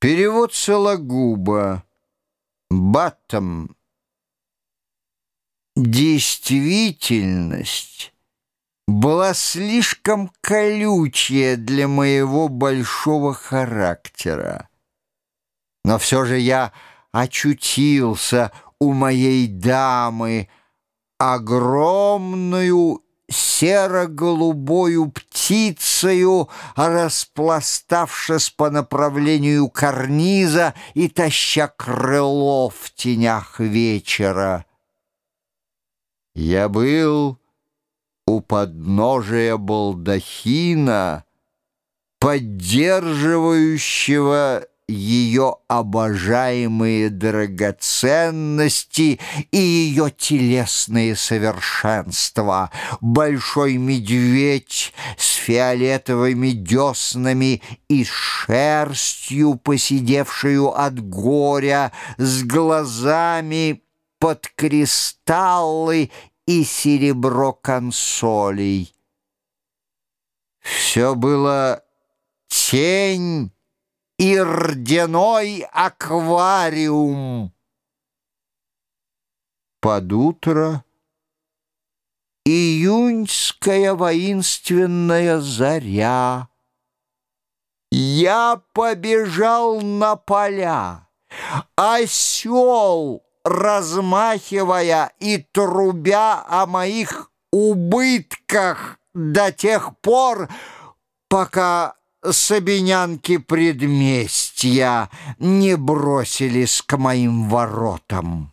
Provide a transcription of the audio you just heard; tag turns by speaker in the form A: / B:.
A: Перевод Сологуба. Баттом. Действительность была слишком колючая для моего большого характера. Но все же я очутился у моей дамы, огромную серо-голубою птицею, распластавшись по направлению карниза и таща крыло в тенях вечера. Я был у подножия балдахина, поддерживающего ее обожаемые драгоценности и ее телесные совершенства. Большой медведь с фиолетовыми деснами и шерстью, посидевшую от горя, с глазами под кристаллы и серебро консолей. Все было тень, и рдяной аквариум. Под утро июньская воинственная заря. Я побежал на поля. Осел, размахивая и трубя о моих убытках до тех пор, пока Собинянки предместья не бросились к моим воротам.